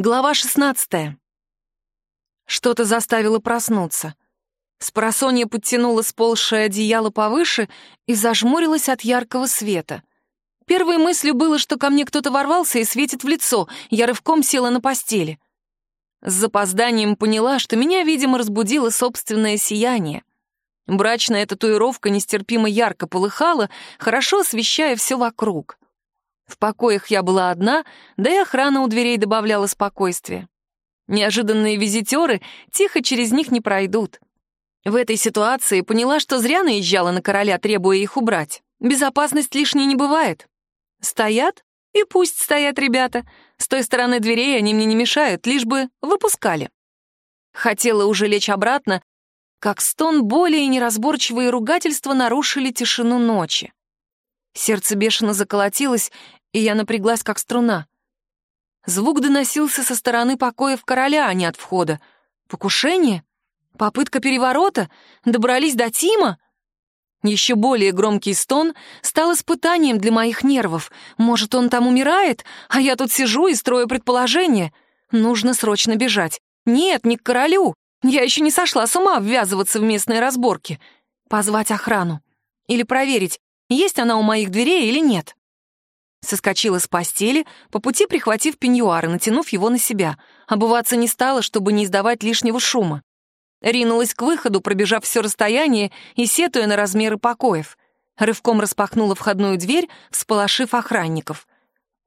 Глава 16. Что-то заставило проснуться. Спросонья подтянула сползшее одеяло повыше и зажмурилась от яркого света. Первой мыслью было, что ко мне кто-то ворвался и светит в лицо. Я рывком села на постели. С запозданием поняла, что меня, видимо, разбудило собственное сияние. Брачная татуировка нестерпимо ярко полыхала, хорошо освещая все вокруг. В покоях я была одна, да и охрана у дверей добавляла спокойствия. Неожиданные визитеры тихо через них не пройдут. В этой ситуации поняла, что зря наезжала на короля, требуя их убрать. Безопасность лишней не бывает. Стоят, и пусть стоят ребята. С той стороны дверей они мне не мешают, лишь бы выпускали. Хотела уже лечь обратно, как стон боли и неразборчивые ругательства нарушили тишину ночи. Сердце бешено заколотилось, и я напряглась, как струна. Звук доносился со стороны покоев короля, а не от входа. Покушение? Попытка переворота? Добрались до Тима? Еще более громкий стон стал испытанием для моих нервов. Может, он там умирает, а я тут сижу и строю предположения. Нужно срочно бежать. Нет, не к королю. Я еще не сошла с ума ввязываться в местные разборки. Позвать охрану. Или проверить, есть она у моих дверей или нет. Соскочила с постели, по пути прихватив пеньюар и натянув его на себя. Обуваться не стала, чтобы не издавать лишнего шума. Ринулась к выходу, пробежав все расстояние и сетуя на размеры покоев. Рывком распахнула входную дверь, всполошив охранников.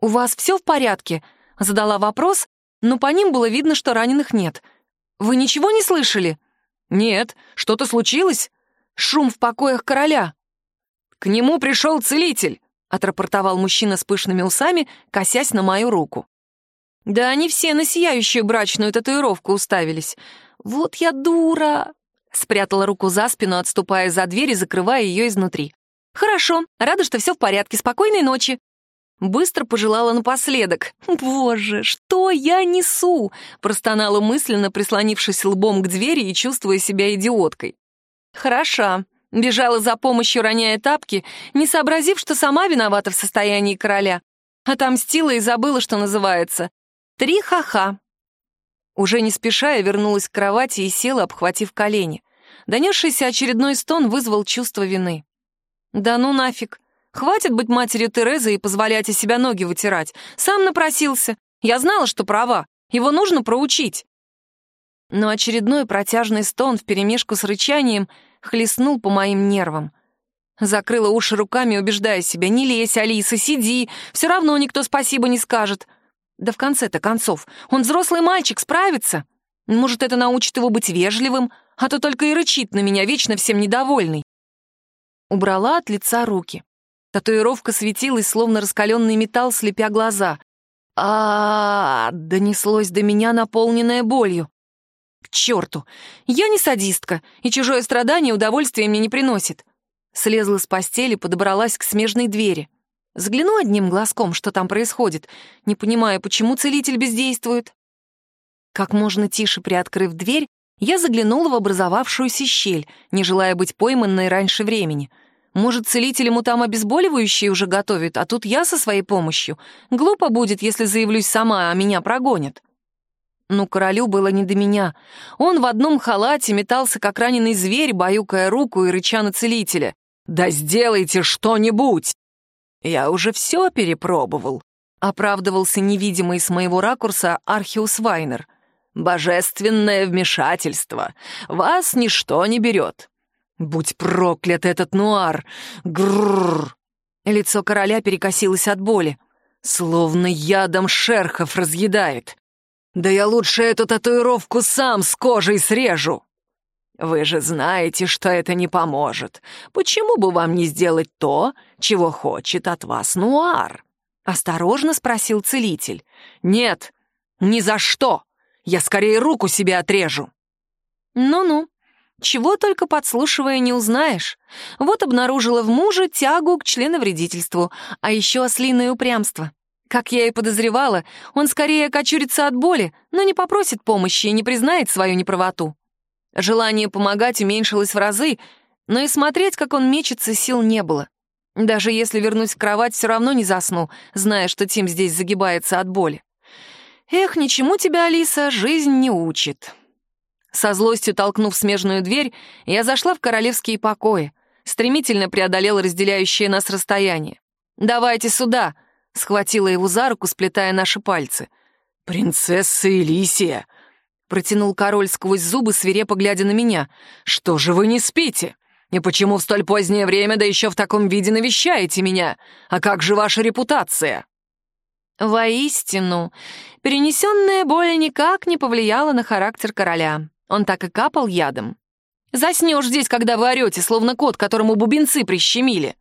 «У вас все в порядке?» — задала вопрос, но по ним было видно, что раненых нет. «Вы ничего не слышали?» «Нет, что-то случилось?» «Шум в покоях короля». «К нему пришел целитель», отрапортовал мужчина с пышными усами, косясь на мою руку. Да они все на сияющую брачную татуировку уставились. Вот я дура! Спрятала руку за спину, отступая за дверь и закрывая ее изнутри. «Хорошо, рада, что все в порядке. Спокойной ночи». Быстро пожелала напоследок. «Боже, что я несу?» Простонала мысленно, прислонившись лбом к двери и чувствуя себя идиоткой. «Хороша. Бежала за помощью, роняя тапки, не сообразив, что сама виновата в состоянии короля. Отомстила и забыла, что называется. Три ха-ха. Уже не спеша я вернулась к кровати и села, обхватив колени. Донесшийся очередной стон вызвал чувство вины. «Да ну нафиг. Хватит быть матерью Терезы и позволять из себя ноги вытирать. Сам напросился. Я знала, что права. Его нужно проучить». Но очередной протяжный стон вперемешку с рычанием — хлестнул по моим нервам. Закрыла уши руками, убеждая себя, не лезь, Алиса, сиди, все равно никто спасибо не скажет. Да в конце-то концов, он взрослый мальчик, справится. Может, это научит его быть вежливым, а то только и рычит на меня, вечно всем недовольный. Убрала от лица руки. Татуировка светилась, словно раскаленный металл, слепя глаза. а, донеслось до меня, наполненное болью. К черту! Я не садистка, и чужое страдание удовольствия мне не приносит. Слезла с постели, подобралась к смежной двери. Взгляну одним глазком, что там происходит, не понимая, почему целитель бездействует. Как можно тише приоткрыв дверь, я заглянула в образовавшуюся щель, не желая быть пойманной раньше времени. Может, целитель ему там обезболивающие уже готовят, а тут я со своей помощью. Глупо будет, если заявлюсь сама, а меня прогонят. Но королю было не до меня. Он в одном халате метался, как раненый зверь, баюкая руку и рыча на целителя. «Да сделайте что-нибудь!» «Я уже все перепробовал», — оправдывался невидимый с моего ракурса Архиус Вайнер. «Божественное вмешательство. Вас ничто не берет. Будь проклят этот нуар! Грррр!» Лицо короля перекосилось от боли. Словно ядом шерхов разъедает. Да я лучше эту татуировку сам с кожей срежу. Вы же знаете, что это не поможет. Почему бы вам не сделать то, чего хочет от вас Нуар? Осторожно спросил целитель. Нет, ни за что. Я скорее руку себе отрежу. Ну-ну, чего только подслушивая не узнаешь. Вот обнаружила в муже тягу к членовредительству, а еще ослиное упрямство. Как я и подозревала, он скорее окочурится от боли, но не попросит помощи и не признает свою неправоту. Желание помогать уменьшилось в разы, но и смотреть, как он мечется, сил не было. Даже если вернусь в кровать, все равно не засну, зная, что Тим здесь загибается от боли. Эх, ничему тебя, Алиса, жизнь не учит. Со злостью толкнув смежную дверь, я зашла в королевские покои, стремительно преодолела разделяющее нас расстояние. «Давайте сюда!» — схватила его за руку, сплетая наши пальцы. «Принцесса Элисия!» — протянул король сквозь зубы, свирепо глядя на меня. «Что же вы не спите? И почему в столь позднее время, да еще в таком виде навещаете меня? А как же ваша репутация?» Воистину, перенесенная боль никак не повлияла на характер короля. Он так и капал ядом. «Заснешь здесь, когда вы орете, словно кот, которому бубенцы прищемили».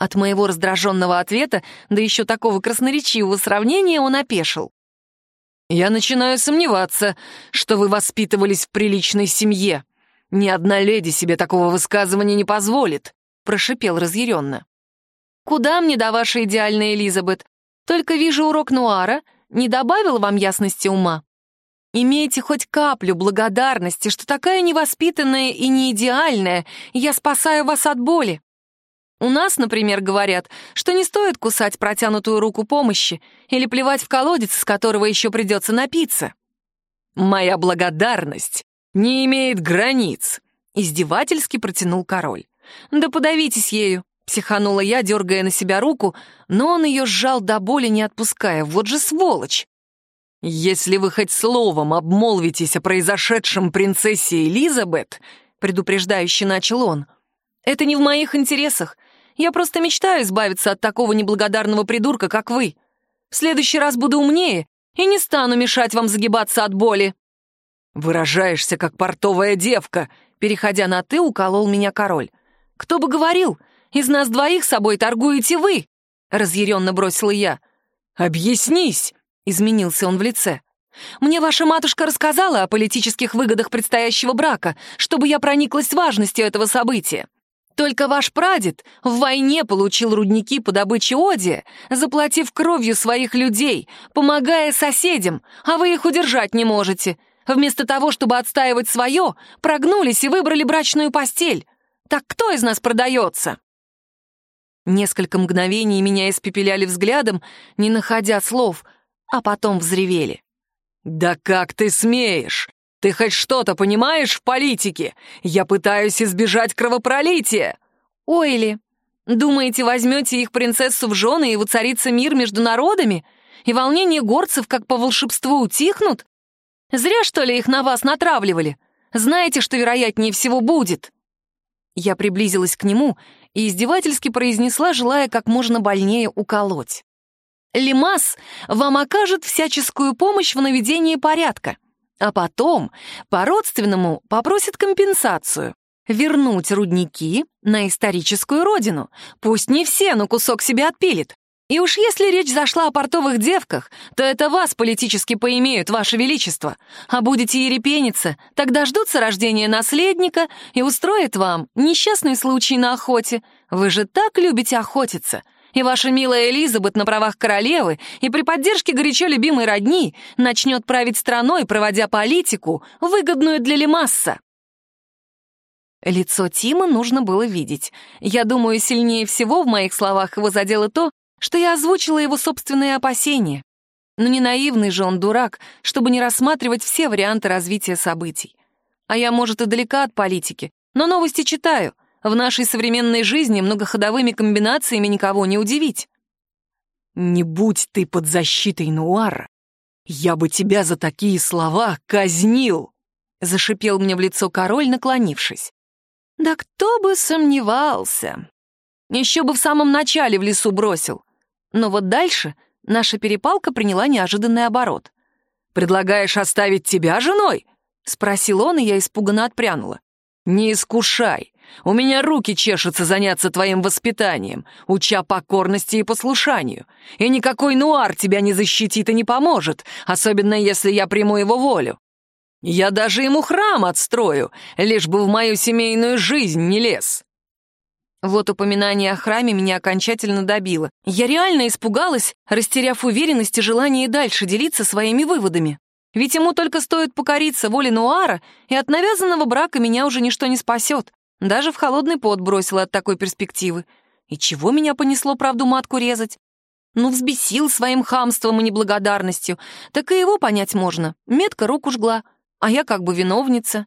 От моего раздраженного ответа, да еще такого красноречивого сравнения, он опешил. «Я начинаю сомневаться, что вы воспитывались в приличной семье. Ни одна леди себе такого высказывания не позволит», — прошипел разъяренно. «Куда мне до вашей идеальной Элизабет? Только вижу урок Нуара, не добавил вам ясности ума. Имейте хоть каплю благодарности, что такая невоспитанная и не идеальная, я спасаю вас от боли. У нас, например, говорят, что не стоит кусать протянутую руку помощи или плевать в колодец, из которого еще придется напиться. «Моя благодарность не имеет границ», — издевательски протянул король. «Да подавитесь ею», — психанула я, дергая на себя руку, но он ее сжал до боли, не отпуская. Вот же сволочь! «Если вы хоть словом обмолвитесь о произошедшем принцессе Элизабет», — предупреждающе начал он, — «это не в моих интересах. Я просто мечтаю избавиться от такого неблагодарного придурка, как вы. В следующий раз буду умнее и не стану мешать вам загибаться от боли». «Выражаешься, как портовая девка», — переходя на «ты», уколол меня король. «Кто бы говорил, из нас двоих собой торгуете вы», — разъяренно бросила я. «Объяснись», — изменился он в лице. «Мне ваша матушка рассказала о политических выгодах предстоящего брака, чтобы я прониклась важностью этого события. Только ваш прадед в войне получил рудники по добыче оди, заплатив кровью своих людей, помогая соседям, а вы их удержать не можете. Вместо того, чтобы отстаивать свое, прогнулись и выбрали брачную постель. Так кто из нас продается?» Несколько мгновений меня испепеляли взглядом, не находя слов, а потом взревели. «Да как ты смеешь? Ты хоть что-то понимаешь в политике? Я пытаюсь избежать кровопролития!» «Ойли, думаете, возьмете их принцессу в жены и воцарится мир между народами? И волнения горцев как по волшебству утихнут? Зря, что ли, их на вас натравливали? Знаете, что вероятнее всего будет?» Я приблизилась к нему и издевательски произнесла, желая как можно больнее уколоть. «Лимас вам окажет всяческую помощь в наведении порядка а потом по-родственному попросит компенсацию. Вернуть рудники на историческую родину. Пусть не все, но кусок себе отпилит. И уж если речь зашла о портовых девках, то это вас политически поимеют, ваше величество. А будете ерепениться, тогда ждутся рождения наследника и устроят вам несчастный случай на охоте. Вы же так любите охотиться и ваша милая Элизабет на правах королевы и при поддержке горячо любимой родни начнет править страной, проводя политику, выгодную для Лемасса. Лицо Тима нужно было видеть. Я думаю, сильнее всего в моих словах его задело то, что я озвучила его собственные опасения. Но не наивный же он дурак, чтобы не рассматривать все варианты развития событий. А я, может, и далека от политики, но новости читаю — в нашей современной жизни многоходовыми комбинациями никого не удивить. «Не будь ты под защитой Нуара, я бы тебя за такие слова казнил!» — зашипел мне в лицо король, наклонившись. «Да кто бы сомневался! Еще бы в самом начале в лесу бросил. Но вот дальше наша перепалка приняла неожиданный оборот. «Предлагаешь оставить тебя женой?» — спросил он, и я испуганно отпрянула. «Не искушай. У меня руки чешутся заняться твоим воспитанием, уча покорности и послушанию. И никакой нуар тебя не защитит и не поможет, особенно если я приму его волю. Я даже ему храм отстрою, лишь бы в мою семейную жизнь не лез». Вот упоминание о храме меня окончательно добило. Я реально испугалась, растеряв уверенность и желание дальше делиться своими выводами. Ведь ему только стоит покориться воле Нуара, и от навязанного брака меня уже ничто не спасет. Даже в холодный пот бросила от такой перспективы. И чего меня понесло правду матку резать? Ну, взбесил своим хамством и неблагодарностью. Так и его понять можно. Метка руку жгла, а я как бы виновница.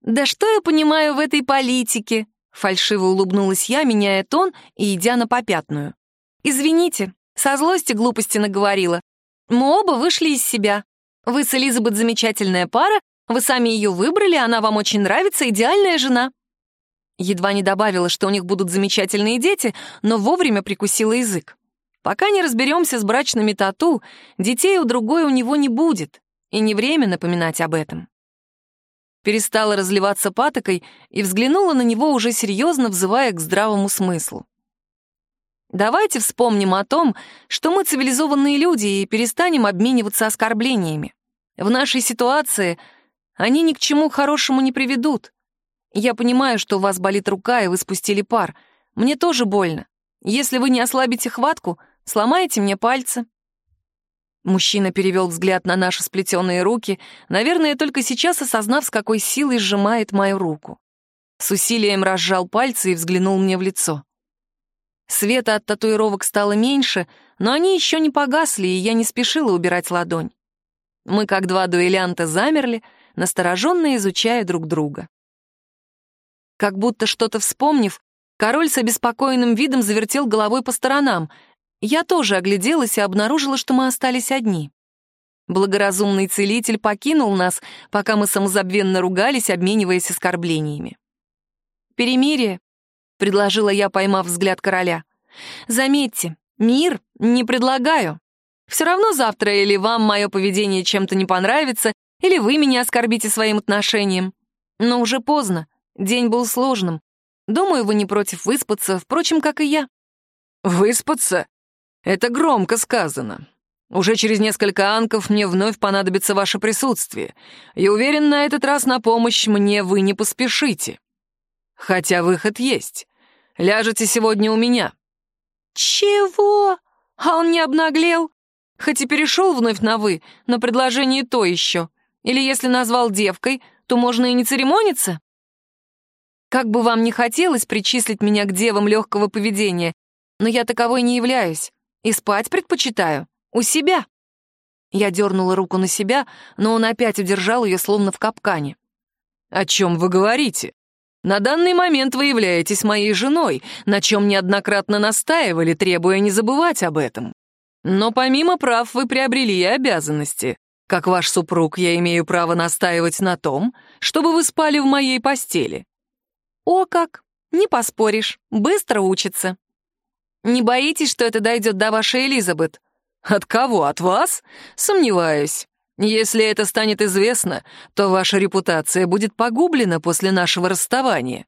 «Да что я понимаю в этой политике?» Фальшиво улыбнулась я, меняя тон и идя на попятную. «Извините, со злости глупости наговорила. Мы оба вышли из себя. Вы с Элизабет замечательная пара, вы сами ее выбрали, она вам очень нравится, идеальная жена». Едва не добавила, что у них будут замечательные дети, но вовремя прикусила язык. Пока не разберемся с брачными тату, детей у другой у него не будет, и не время напоминать об этом перестала разливаться патокой и взглянула на него уже серьезно, взывая к здравому смыслу. Давайте вспомним о том, что мы цивилизованные люди и перестанем обмениваться оскорблениями. В нашей ситуации они ни к чему хорошему не приведут. Я понимаю, что у вас болит рука, и вы спустили пар. Мне тоже больно. Если вы не ослабите хватку, сломаете мне пальцы. Мужчина перевел взгляд на наши сплетенные руки, наверное, только сейчас осознав, с какой силой сжимает мою руку. С усилием разжал пальцы и взглянул мне в лицо. Света от татуировок стало меньше, но они еще не погасли, и я не спешила убирать ладонь. Мы, как два дуэлянта, замерли, настороженно изучая друг друга. Как будто что-то вспомнив, король с обеспокоенным видом завертел головой по сторонам, я тоже огляделась и обнаружила, что мы остались одни. Благоразумный целитель покинул нас, пока мы самозабвенно ругались, обмениваясь оскорблениями. «Перемирие», — предложила я, поймав взгляд короля. «Заметьте, мир не предлагаю. Все равно завтра или вам мое поведение чем-то не понравится, или вы меня оскорбите своим отношением. Но уже поздно, день был сложным. Думаю, вы не против выспаться, впрочем, как и я». «Выспаться?» Это громко сказано. Уже через несколько анков мне вновь понадобится ваше присутствие, и уверен, на этот раз на помощь мне вы не поспешите. Хотя выход есть. Ляжете сегодня у меня». «Чего? А он не обнаглел? Хоть и перешел вновь на «вы», но предложение то еще. Или если назвал девкой, то можно и не церемониться?» Как бы вам ни хотелось причислить меня к девам легкого поведения, но я таковой не являюсь. И спать предпочитаю. У себя». Я дернула руку на себя, но он опять удержал ее, словно в капкане. «О чем вы говорите? На данный момент вы являетесь моей женой, на чем неоднократно настаивали, требуя не забывать об этом. Но помимо прав вы приобрели и обязанности. Как ваш супруг, я имею право настаивать на том, чтобы вы спали в моей постели». «О как! Не поспоришь, быстро учится». Не боитесь, что это дойдет до вашей Элизабет? От кого? От вас? Сомневаюсь. Если это станет известно, то ваша репутация будет погублена после нашего расставания.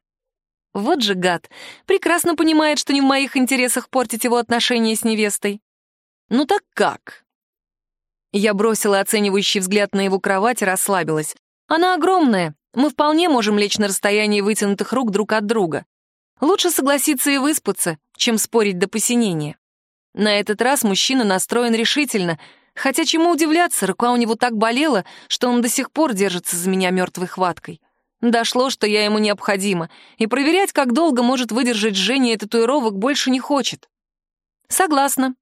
Вот же гад. Прекрасно понимает, что не в моих интересах портить его отношения с невестой. Ну так как? Я бросила оценивающий взгляд на его кровать и расслабилась. Она огромная. Мы вполне можем лечь на расстоянии вытянутых рук друг от друга. Лучше согласиться и выспаться, чем спорить до посинения. На этот раз мужчина настроен решительно, хотя чему удивляться, рука у него так болела, что он до сих пор держится за меня мертвой хваткой. Дошло, что я ему необходима, и проверять, как долго может выдержать Женя татуировок, больше не хочет. Согласна.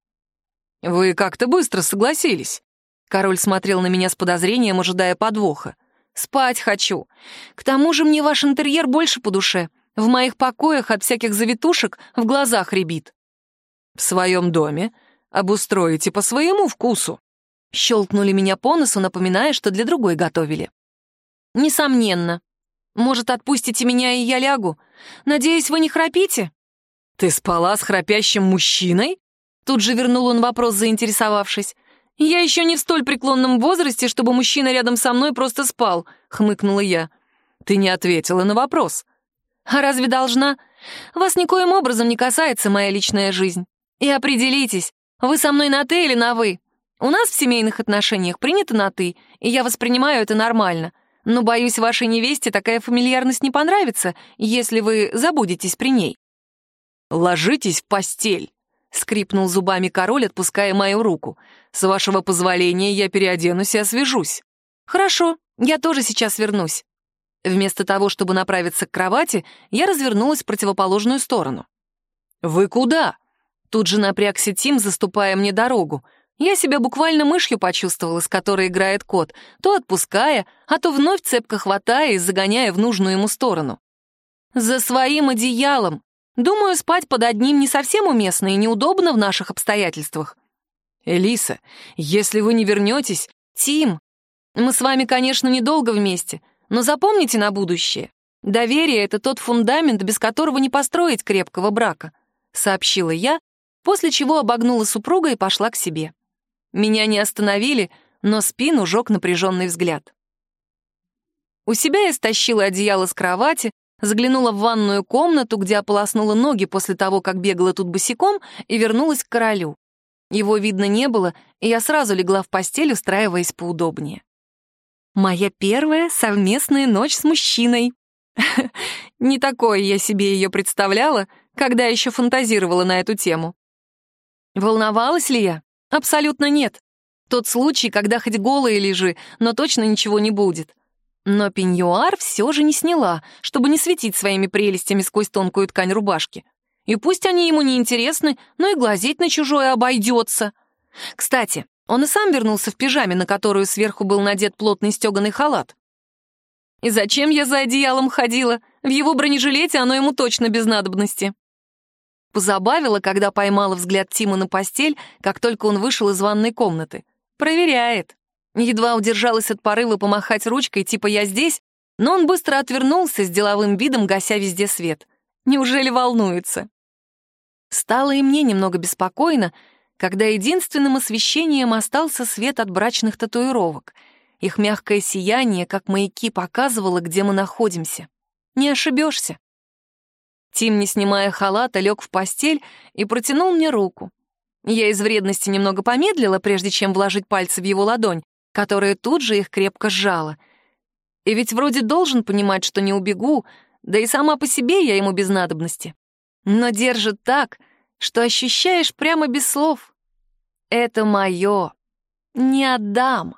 Вы как-то быстро согласились. Король смотрел на меня с подозрением, ожидая подвоха. Спать хочу. К тому же мне ваш интерьер больше по душе. В моих покоях от всяких завитушек в глазах рябит. В своем доме обустроите по своему вкусу. Щелкнули меня по носу, напоминая, что для другой готовили. Несомненно. Может, отпустите меня, и я лягу? Надеюсь, вы не храпите? Ты спала с храпящим мужчиной? Тут же вернул он вопрос, заинтересовавшись. «Я еще не в столь преклонном возрасте, чтобы мужчина рядом со мной просто спал», — хмыкнула я. «Ты не ответила на вопрос. А разве должна? Вас никоим образом не касается моя личная жизнь. И определитесь, вы со мной на «ты» или на «вы». У нас в семейных отношениях принято на «ты», и я воспринимаю это нормально. Но, боюсь, вашей невесте такая фамильярность не понравится, если вы забудетесь при ней. «Ложитесь в постель», — скрипнул зубами король, отпуская мою руку. «С вашего позволения я переоденусь и освежусь». «Хорошо, я тоже сейчас вернусь». Вместо того, чтобы направиться к кровати, я развернулась в противоположную сторону. «Вы куда?» Тут же напрягся Тим, заступая мне дорогу. Я себя буквально мышью почувствовала, с которой играет кот, то отпуская, а то вновь цепко хватая и загоняя в нужную ему сторону. За своим одеялом. Думаю, спать под одним не совсем уместно и неудобно в наших обстоятельствах. Элиса, если вы не вернетесь... Тим, мы с вами, конечно, недолго вместе, но запомните на будущее. Доверие — это тот фундамент, без которого не построить крепкого брака, сообщила я, после чего обогнула супруга и пошла к себе. Меня не остановили, но спину жег напряженный взгляд. У себя я стащила одеяло с кровати, заглянула в ванную комнату, где ополоснула ноги после того, как бегала тут босиком, и вернулась к королю. Его видно не было, и я сразу легла в постель, устраиваясь поудобнее. Моя первая совместная ночь с мужчиной. Не такое я себе ее представляла, когда еще фантазировала на эту тему. Волновалась ли я? Абсолютно нет. Тот случай, когда хоть голые лежи, но точно ничего не будет. Но пеньюар все же не сняла, чтобы не светить своими прелестями сквозь тонкую ткань рубашки. И пусть они ему не интересны, но и глазеть на чужое обойдется. Кстати, он и сам вернулся в пижаме, на которую сверху был надет плотный стеганый халат. И зачем я за одеялом ходила? В его бронежилете оно ему точно без надобности. Позабавила, когда поймала взгляд Тима на постель, как только он вышел из ванной комнаты. Проверяет. Едва удержалась от порыва помахать ручкой, типа «я здесь», но он быстро отвернулся с деловым видом, гася везде свет. Неужели волнуется? Стало и мне немного беспокойно, когда единственным освещением остался свет от брачных татуировок. Их мягкое сияние, как маяки, показывало, где мы находимся. Не ошибешься. Тим, не снимая халата, лег в постель и протянул мне руку. Я из вредности немного помедлила, прежде чем вложить пальцы в его ладонь, которая тут же их крепко сжала. И ведь вроде должен понимать, что не убегу, да и сама по себе я ему без надобности. Но держит так, что ощущаешь прямо без слов. Это мое. Не отдам.